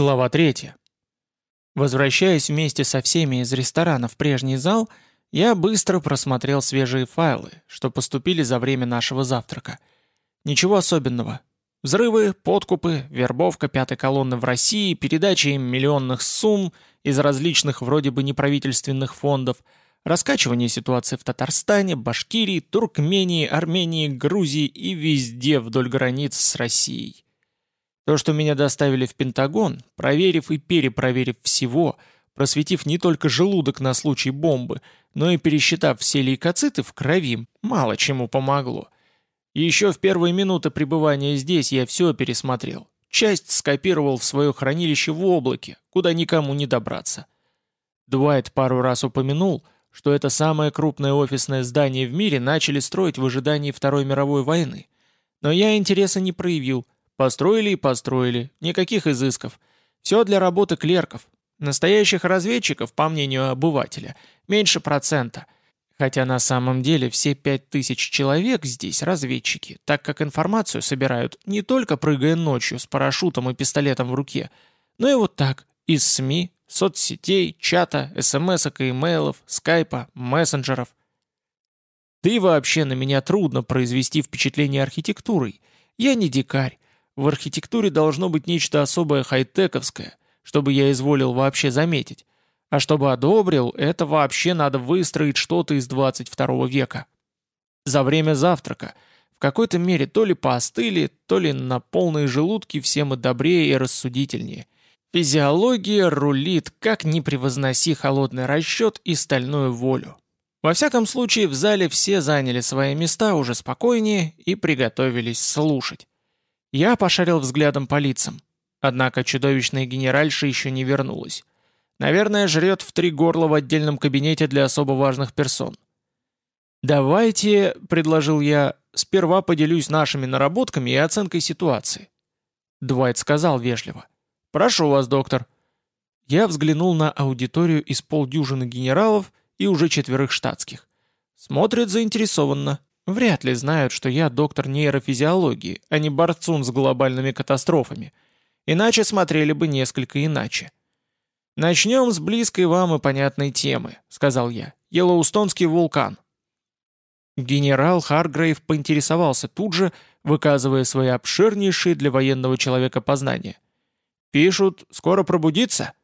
Глава 3. Возвращаясь вместе со всеми из ресторана в прежний зал, я быстро просмотрел свежие файлы, что поступили за время нашего завтрака. Ничего особенного. Взрывы, подкупы, вербовка пятой колонны в России, передача им миллионных сумм из различных вроде бы неправительственных фондов, раскачивание ситуации в Татарстане, Башкирии, Туркмении, Армении, Грузии и везде вдоль границ с Россией. То, что меня доставили в Пентагон, проверив и перепроверив всего, просветив не только желудок на случай бомбы, но и пересчитав все лейкоциты в крови, мало чему помогло. Еще в первые минуты пребывания здесь я все пересмотрел. Часть скопировал в свое хранилище в облаке, куда никому не добраться. Дуайт пару раз упомянул, что это самое крупное офисное здание в мире начали строить в ожидании Второй мировой войны. Но я интереса не проявил – Построили и построили, никаких изысков. Все для работы клерков. Настоящих разведчиков, по мнению обывателя, меньше процента. Хотя на самом деле все пять тысяч человек здесь разведчики, так как информацию собирают не только прыгая ночью с парашютом и пистолетом в руке, но и вот так, из СМИ, соцсетей, чата, смс-ок и имейлов, скайпа, мессенджеров. Да и вообще на меня трудно произвести впечатление архитектурой. Я не дикарь, в архитектуре должно быть нечто особое хай-тековское, чтобы я изволил вообще заметить. А чтобы одобрил, это вообще надо выстроить что-то из 22 века. За время завтрака в какой-то мере то ли поостыли, то ли на полные желудки все мы добрее и рассудительнее. Физиология рулит, как не превозноси холодный расчет и стальную волю. Во всяком случае, в зале все заняли свои места уже спокойнее и приготовились слушать. Я пошарил взглядом по лицам. Однако чудовищная генеральша еще не вернулась. Наверное, жрет в три горла в отдельном кабинете для особо важных персон. «Давайте», — предложил я, — «сперва поделюсь нашими наработками и оценкой ситуации». Дуайт сказал вежливо. «Прошу вас, доктор». Я взглянул на аудиторию из полдюжины генералов и уже четверых штатских. Смотрят заинтересованно. Вряд ли знают, что я доктор нейрофизиологии, а не борцун с глобальными катастрофами. Иначе смотрели бы несколько иначе. «Начнем с близкой вам и понятной темы», — сказал я. «Йеллоустонский вулкан». Генерал Харгрейв поинтересовался тут же, выказывая свои обширнейшие для военного человека познания. «Пишут, скоро пробудится?»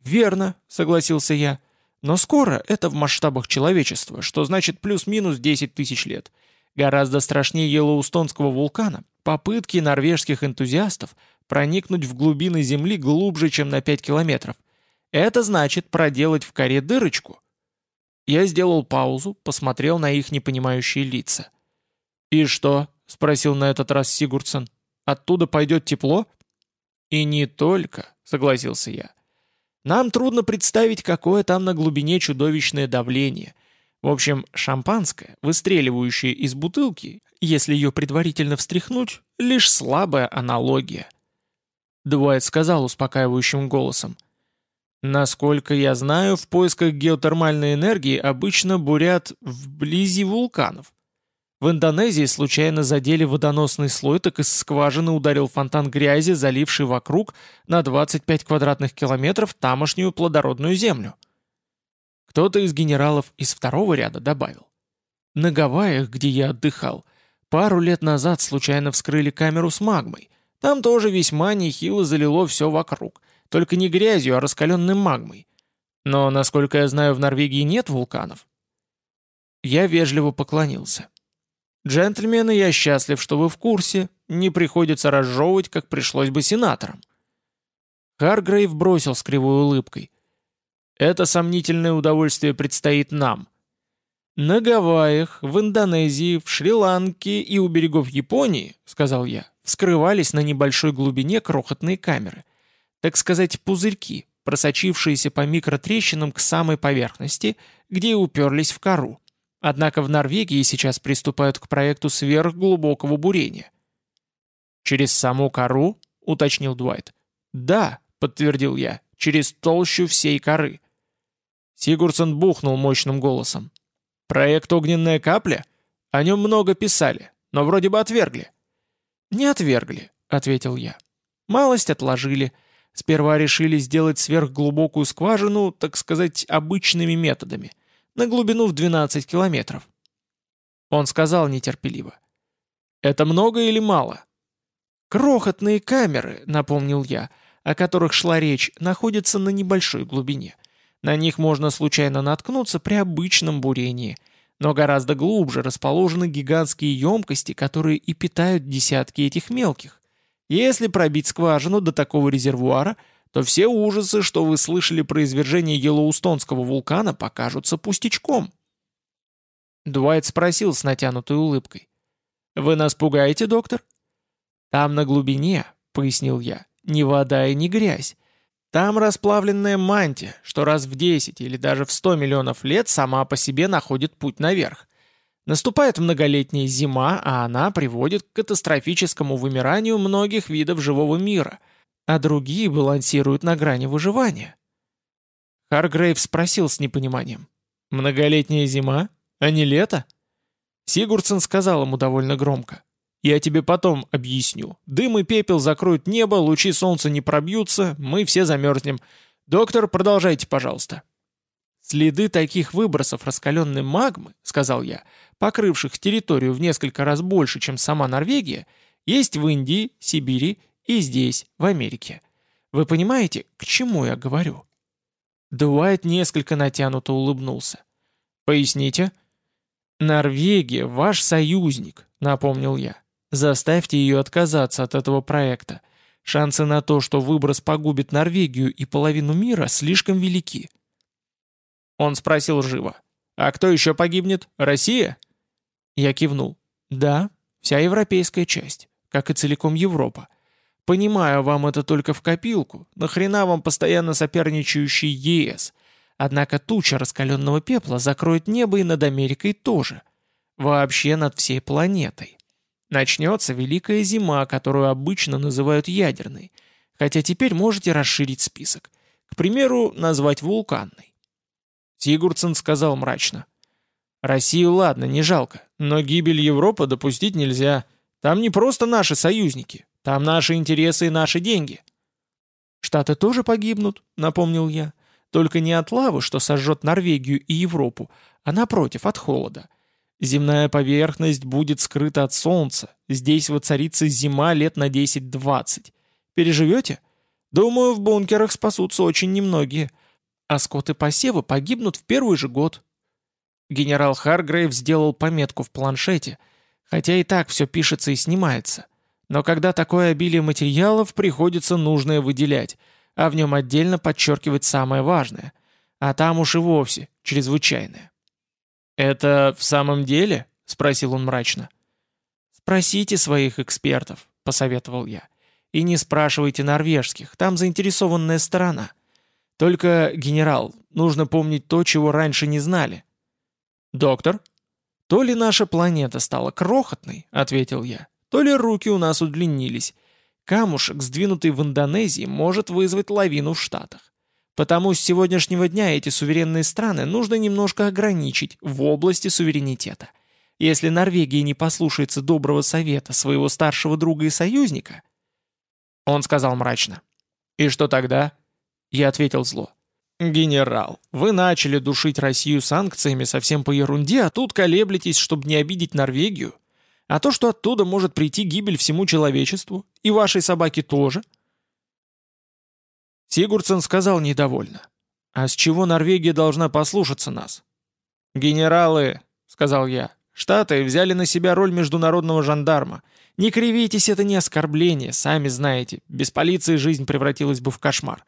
«Верно», — согласился я. Но скоро это в масштабах человечества, что значит плюс-минус 10 тысяч лет. Гораздо страшнее Йеллоустонского вулкана попытки норвежских энтузиастов проникнуть в глубины Земли глубже, чем на 5 километров. Это значит проделать в коре дырочку. Я сделал паузу, посмотрел на их непонимающие лица. «И что?» — спросил на этот раз Сигурдсон. «Оттуда пойдет тепло?» «И не только», — согласился я. Нам трудно представить, какое там на глубине чудовищное давление. В общем, шампанское, выстреливающее из бутылки, если ее предварительно встряхнуть, лишь слабая аналогия. Дуайт сказал успокаивающим голосом. Насколько я знаю, в поисках геотермальной энергии обычно бурят вблизи вулканов. В Индонезии случайно задели водоносный слой, так из скважины ударил фонтан грязи, заливший вокруг на 25 квадратных километров тамошнюю плодородную землю. Кто-то из генералов из второго ряда добавил. На Гавайях, где я отдыхал, пару лет назад случайно вскрыли камеру с магмой. Там тоже весьма нехило залило все вокруг, только не грязью, а раскаленной магмой. Но, насколько я знаю, в Норвегии нет вулканов. Я вежливо поклонился. «Джентльмены, я счастлив, что вы в курсе. Не приходится разжевывать, как пришлось бы сенаторам». Харгрейв бросил с кривой улыбкой. «Это сомнительное удовольствие предстоит нам. На Гавайях, в Индонезии, в Шри-Ланке и у берегов Японии, — сказал я, — вскрывались на небольшой глубине крохотные камеры. Так сказать, пузырьки, просочившиеся по микротрещинам к самой поверхности, где и уперлись в кору. Однако в Норвегии сейчас приступают к проекту сверхглубокого бурения. «Через саму кору?» — уточнил Дуайт. «Да», — подтвердил я, — «через толщу всей коры». Сигурсон бухнул мощным голосом. «Проект «Огненная капля»? О нем много писали, но вроде бы отвергли». «Не отвергли», — ответил я. «Малость отложили. Сперва решили сделать сверхглубокую скважину, так сказать, обычными методами, на глубину в 12 километров. Он сказал нетерпеливо. «Это много или мало?» «Крохотные камеры», — напомнил я, о которых шла речь, находятся на небольшой глубине. На них можно случайно наткнуться при обычном бурении, но гораздо глубже расположены гигантские емкости, которые и питают десятки этих мелких. Если пробить скважину до такого резервуара, то все ужасы, что вы слышали про извержение Йеллоустонского вулкана, покажутся пустячком. Дуайт спросил с натянутой улыбкой. «Вы нас пугаете, доктор?» «Там на глубине», — пояснил я, — «ни вода и ни грязь. Там расплавленная мантия, что раз в 10 или даже в 100 миллионов лет сама по себе находит путь наверх. Наступает многолетняя зима, а она приводит к катастрофическому вымиранию многих видов живого мира, а другие балансируют на грани выживания. Харгрейв спросил с непониманием. «Многолетняя зима? А не лето?» Сигурдсон сказал ему довольно громко. Я тебе потом объясню. Дым и пепел закроют небо, лучи солнца не пробьются, мы все замерзнем. Доктор, продолжайте, пожалуйста». «Следы таких выбросов раскаленной магмы, — сказал я, — покрывших территорию в несколько раз больше, чем сама Норвегия, есть в Индии, Сибири и здесь, в Америке. Вы понимаете, к чему я говорю?» Дуайт несколько натянуто улыбнулся. «Поясните?» «Норвегия — ваш союзник», — напомнил я. Заставьте ее отказаться от этого проекта. Шансы на то, что выброс погубит Норвегию и половину мира, слишком велики. Он спросил живо. «А кто еще погибнет? Россия?» Я кивнул. «Да, вся европейская часть, как и целиком Европа. Понимаю, вам это только в копилку. Нахрена вам постоянно соперничающий ЕС? Однако туча раскаленного пепла закроет небо и над Америкой тоже. Вообще над всей планетой. Начнется Великая Зима, которую обычно называют ядерной, хотя теперь можете расширить список. К примеру, назвать вулканной. Сигурдсен сказал мрачно. «Россию, ладно, не жалко, но гибель Европы допустить нельзя. Там не просто наши союзники, там наши интересы и наши деньги». «Штаты тоже погибнут», — напомнил я. «Только не от лавы, что сожжет Норвегию и Европу, а напротив, от холода. Земная поверхность будет скрыта от солнца. Здесь воцарится зима лет на 10-20. Переживете? Думаю, в бункерах спасутся очень немногие. А скот и посевы погибнут в первый же год. Генерал Харгрейв сделал пометку в планшете, хотя и так все пишется и снимается. Но когда такое обилие материалов, приходится нужное выделять, а в нем отдельно подчеркивать самое важное. А там уж и вовсе чрезвычайное. «Это в самом деле?» — спросил он мрачно. «Спросите своих экспертов», — посоветовал я. «И не спрашивайте норвежских, там заинтересованная сторона. Только, генерал, нужно помнить то, чего раньше не знали». «Доктор?» «То ли наша планета стала крохотной», — ответил я, «то ли руки у нас удлинились. Камушек, сдвинутый в Индонезии, может вызвать лавину в Штатах. Потому с сегодняшнего дня эти суверенные страны нужно немножко ограничить в области суверенитета. Если Норвегия не послушается доброго совета своего старшего друга и союзника... Он сказал мрачно. «И что тогда?» Я ответил зло. «Генерал, вы начали душить Россию санкциями совсем по ерунде, а тут колеблетесь, чтобы не обидеть Норвегию. А то, что оттуда может прийти гибель всему человечеству, и вашей собаке тоже — Сигурдсен сказал недовольно. «А с чего Норвегия должна послушаться нас?» «Генералы», — сказал я, — «Штаты взяли на себя роль международного жандарма. Не кривитесь, это не оскорбление, сами знаете. Без полиции жизнь превратилась бы в кошмар.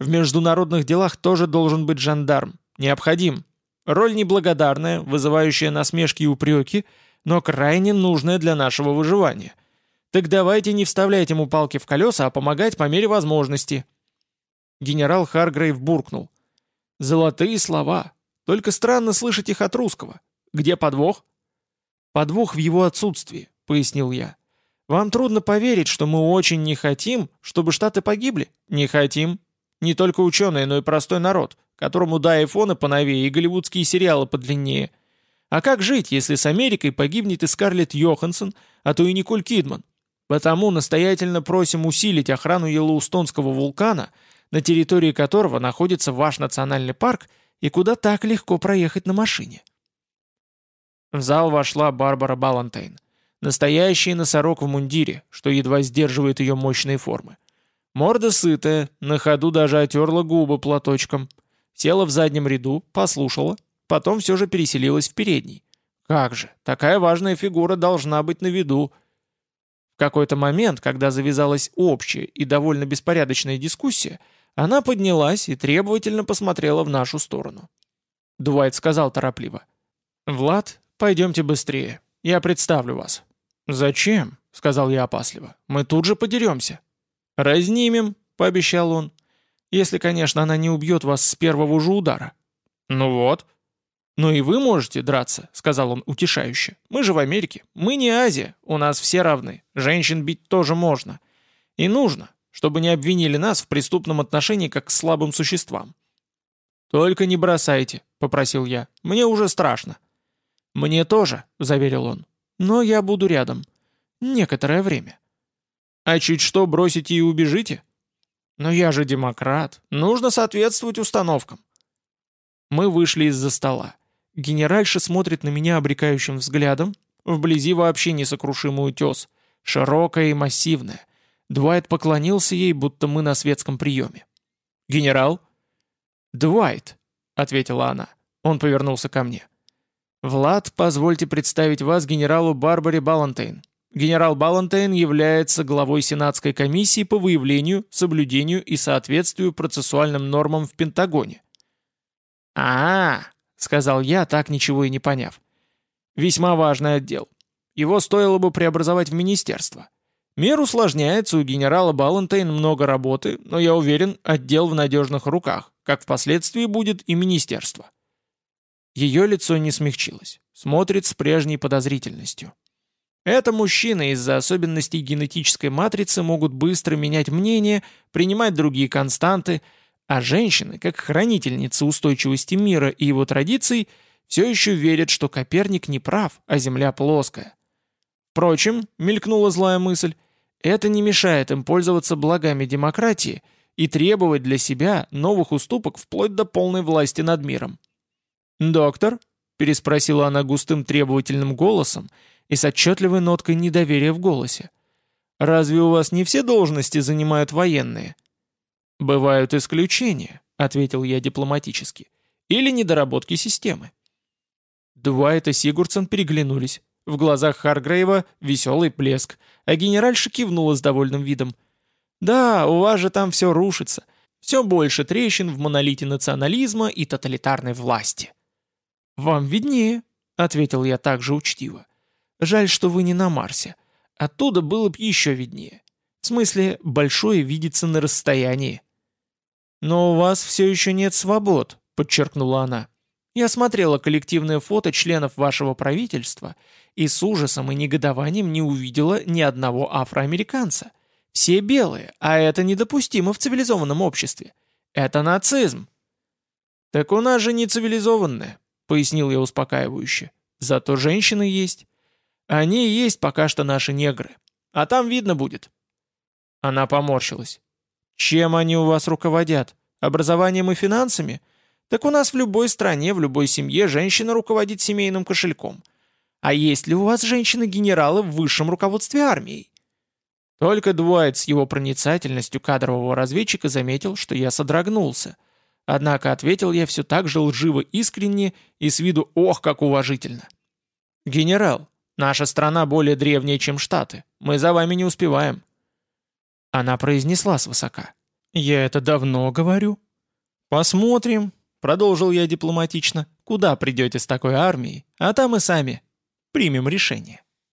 В международных делах тоже должен быть жандарм. Необходим. Роль неблагодарная, вызывающая насмешки и упреки, но крайне нужная для нашего выживания. Так давайте не вставлять ему палки в колеса, а помогать по мере возможности». Генерал Харгрейв буркнул. «Золотые слова. Только странно слышать их от русского. Где подвох?» «Подвох в его отсутствии», — пояснил я. «Вам трудно поверить, что мы очень не хотим, чтобы Штаты погибли? Не хотим. Не только ученые, но и простой народ, которому да айфоны поновее и голливудские сериалы подлиннее. А как жить, если с Америкой погибнет и Скарлетт Йоханссон, а то и Николь Кидман? Потому настоятельно просим усилить охрану Йеллоустонского вулкана, на территории которого находится ваш национальный парк и куда так легко проехать на машине. В зал вошла Барбара Балантейн. Настоящий носорог в мундире, что едва сдерживает ее мощные формы. Морда сытая, на ходу даже отерла губы платочком. Села в заднем ряду, послушала, потом все же переселилась в передний. Как же, такая важная фигура должна быть на виду. В какой-то момент, когда завязалась общая и довольно беспорядочная дискуссия, она поднялась и требовательно посмотрела в нашу сторону. Дуайт сказал торопливо. «Влад, пойдемте быстрее. Я представлю вас». «Зачем?» — сказал я опасливо. «Мы тут же подеремся». «Разнимем», — пообещал он. «Если, конечно, она не убьет вас с первого же удара». «Ну вот». «Ну и вы можете драться», — сказал он утешающе. «Мы же в Америке. Мы не Азия. У нас все равны. Женщин бить тоже можно. И нужно, чтобы не обвинили нас в преступном отношении как к слабым существам». «Только не бросайте», — попросил я. «Мне уже страшно». «Мне тоже», — заверил он. «Но я буду рядом. Некоторое время». А чуть что бросите и убежите? Но я же демократ, нужно соответствовать установкам. Мы вышли из-за стола. Генеральша смотрит на меня обрекающим взглядом, вблизи вообще несокрушимый утес, широкая и массивная. Дуайт поклонился ей, будто мы на светском приеме. «Генерал?» «Дуайт», — ответила она. Он повернулся ко мне. «Влад, позвольте представить вас генералу Барбаре Балантейн. Генерал Балантейн является главой Сенатской комиссии по выявлению, соблюдению и соответствию процессуальным нормам в Пентагоне. а, -а, -а сказал я, так ничего и не поняв. «Весьма важный отдел. Его стоило бы преобразовать в министерство. Мир усложняется, у генерала Балантейн много работы, но я уверен, отдел в надежных руках, как впоследствии будет и министерство». Ее лицо не смягчилось, смотрит с прежней подозрительностью. Это мужчины из-за особенностей генетической матрицы могут быстро менять мнение, принимать другие константы, а женщины, как хранительницы устойчивости мира и его традиций, все еще верят, что Коперник не прав, а Земля плоская. Впрочем, мелькнула злая мысль, это не мешает им пользоваться благами демократии и требовать для себя новых уступок вплоть до полной власти над миром. «Доктор?» – переспросила она густым требовательным голосом, и с отчетливой ноткой недоверия в голосе. «Разве у вас не все должности занимают военные?» «Бывают исключения», — ответил я дипломатически, «или недоработки системы». Дуайт и Сигурдсон переглянулись. В глазах Харгрейва веселый плеск, а генеральша кивнула с довольным видом. «Да, у вас же там все рушится. Все больше трещин в монолите национализма и тоталитарной власти». «Вам виднее», — ответил я также учтиво. Жаль, что вы не на Марсе. Оттуда было бы еще виднее. В смысле, большое видится на расстоянии. «Но у вас все еще нет свобод», — подчеркнула она. «Я смотрела коллективное фото членов вашего правительства и с ужасом и негодованием не увидела ни одного афроамериканца. Все белые, а это недопустимо в цивилизованном обществе. Это нацизм». «Так у нас же не цивилизованное», — пояснил я успокаивающе. «Зато женщины есть. Они и есть пока что наши негры. А там видно будет». Она поморщилась. «Чем они у вас руководят? Образованием и финансами? Так у нас в любой стране, в любой семье женщина руководит семейным кошельком. А есть ли у вас женщины-генералы в высшем руководстве армией?» Только Дуайт с его проницательностью кадрового разведчика заметил, что я содрогнулся. Однако ответил я все так же лживо искренне и с виду ох, как уважительно. «Генерал, Наша страна более древняя, чем Штаты. Мы за вами не успеваем». Она произнесла свысока. «Я это давно говорю». «Посмотрим», — продолжил я дипломатично, «куда придете с такой армией, а там и сами примем решение».